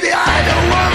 baby, I don't want